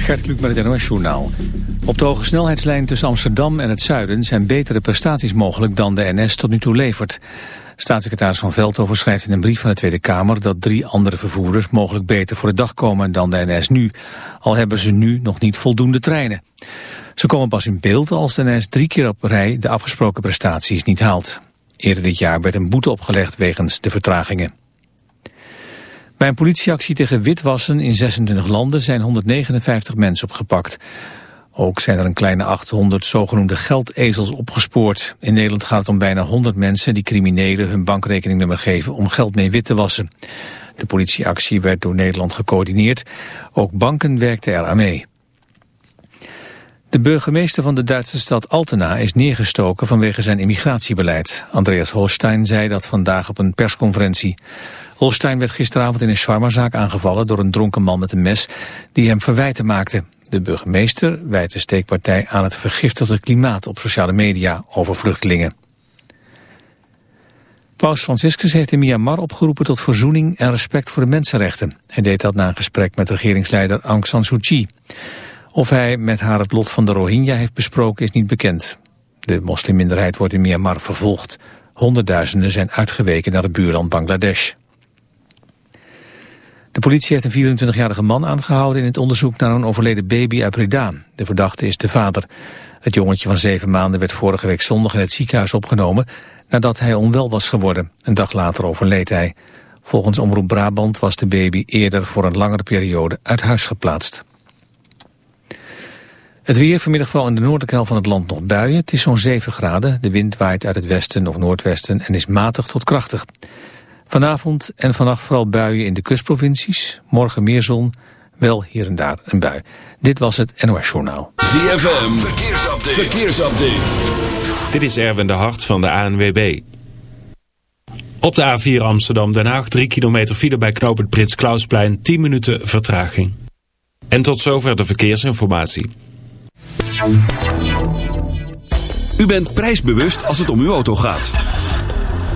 Gert Kluk met het NOS Journaal. Op de hoge snelheidslijn tussen Amsterdam en het zuiden zijn betere prestaties mogelijk dan de NS tot nu toe levert. Staatssecretaris Van Veldhoven schrijft in een brief van de Tweede Kamer dat drie andere vervoerders mogelijk beter voor de dag komen dan de NS nu. Al hebben ze nu nog niet voldoende treinen. Ze komen pas in beeld als de NS drie keer op rij de afgesproken prestaties niet haalt. Eerder dit jaar werd een boete opgelegd wegens de vertragingen. Bij een politieactie tegen witwassen in 26 landen zijn 159 mensen opgepakt. Ook zijn er een kleine 800 zogenoemde geldezels opgespoord. In Nederland gaat het om bijna 100 mensen die criminelen hun bankrekeningnummer geven om geld mee wit te wassen. De politieactie werd door Nederland gecoördineerd. Ook banken werkten eraan mee. De burgemeester van de Duitse stad Altena is neergestoken vanwege zijn immigratiebeleid. Andreas Holstein zei dat vandaag op een persconferentie. Holstein werd gisteravond in een shawarma-zaak aangevallen door een dronken man met een mes die hem verwijten maakte. De burgemeester wijt de steekpartij aan het vergiftigde klimaat op sociale media over vluchtelingen. Paus Franciscus heeft in Myanmar opgeroepen tot verzoening en respect voor de mensenrechten. Hij deed dat na een gesprek met regeringsleider Aung San Suu Kyi. Of hij met haar het lot van de Rohingya heeft besproken is niet bekend. De moslimminderheid wordt in Myanmar vervolgd. Honderdduizenden zijn uitgeweken naar het buurland Bangladesh. De politie heeft een 24-jarige man aangehouden in het onderzoek naar een overleden baby uit Breda. De verdachte is de vader. Het jongetje van zeven maanden werd vorige week zondag in het ziekenhuis opgenomen nadat hij onwel was geworden. Een dag later overleed hij. Volgens Omroep Brabant was de baby eerder voor een langere periode uit huis geplaatst. Het weer vanmiddag vooral in de noordelijke helft van het land nog buien. Het is zo'n 7 graden. De wind waait uit het westen of noordwesten en is matig tot krachtig. Vanavond en vannacht vooral buien in de kustprovincies. Morgen meer zon, wel hier en daar een bui. Dit was het NOS Journaal. ZFM, verkeersupdate. verkeersupdate. Dit is Erwin de Hart van de ANWB. Op de A4 Amsterdam-Den Haag 3 kilometer file bij knooppunt Prins Klausplein 10 minuten vertraging. En tot zover de verkeersinformatie. U bent prijsbewust als het om uw auto gaat.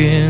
broken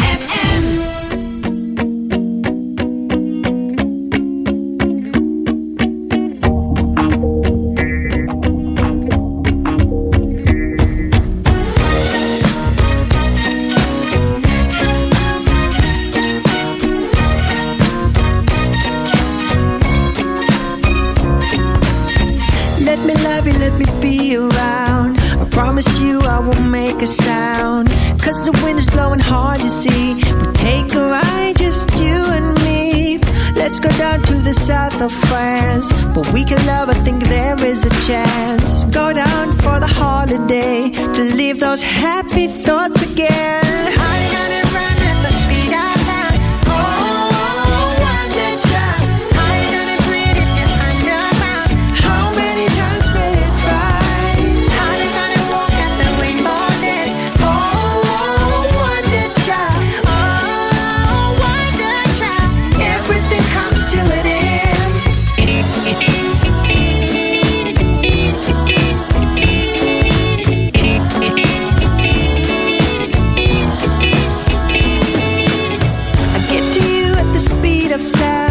Of sound.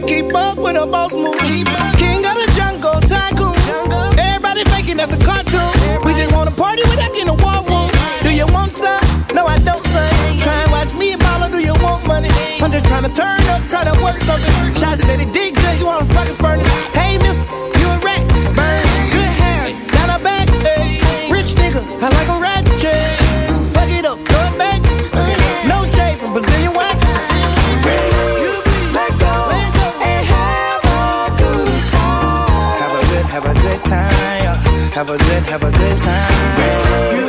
gotta keep up with her boss move. King of the jungle, tycoon. Everybody faking that's a cartoon. We just wanna party without getting a war room. Do you want some? No, I don't, son. Try and watch me and Paula, do you want money? I'm just trying to turn up, try to work something. Shots said it did good, you wanna fucking furnace. Hey, mister, you a rat. Burn, good hair, down her back. Hey, rich nigga, I like Have a good, have a good time. You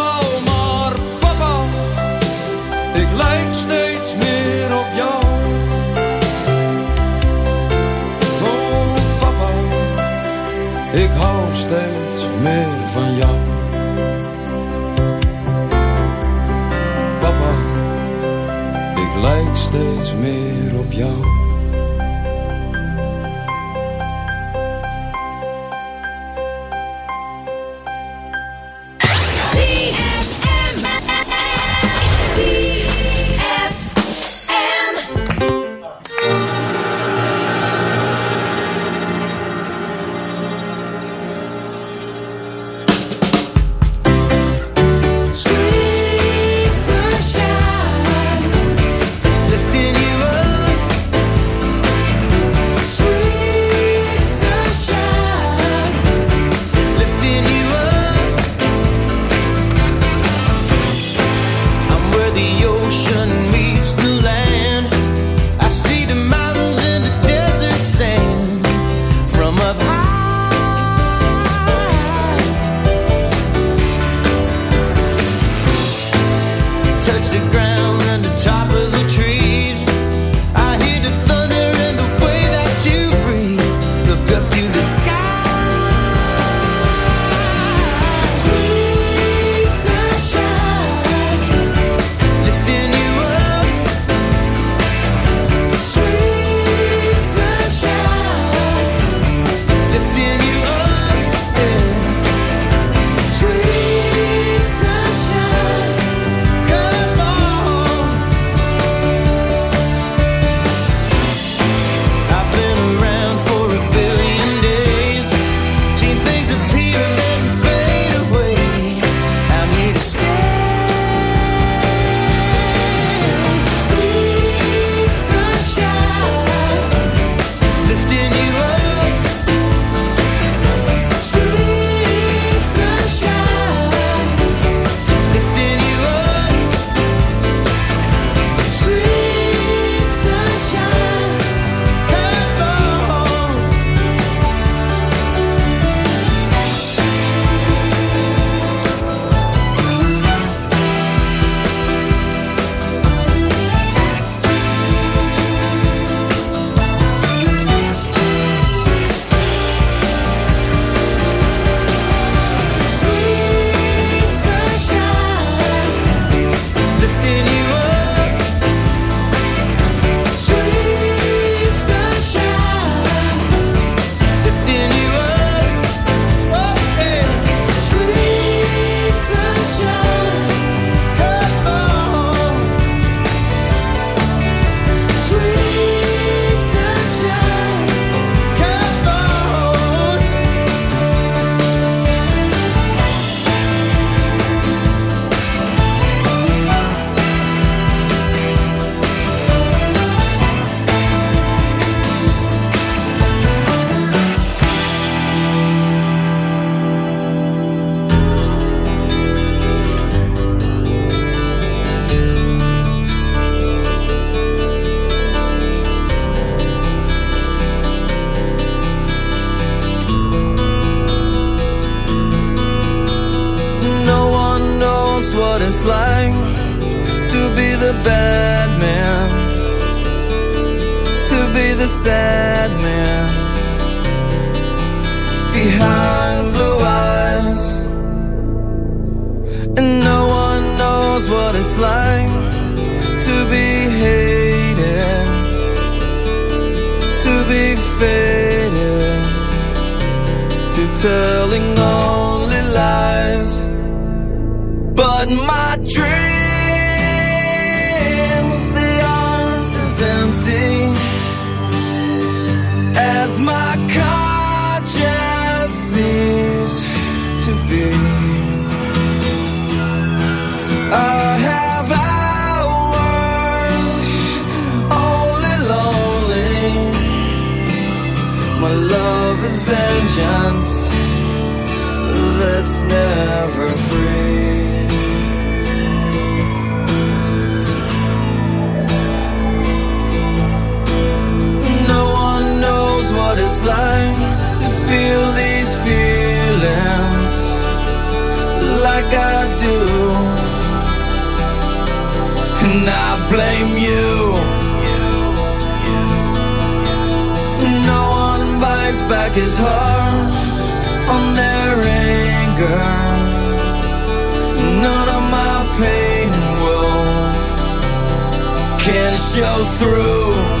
show through.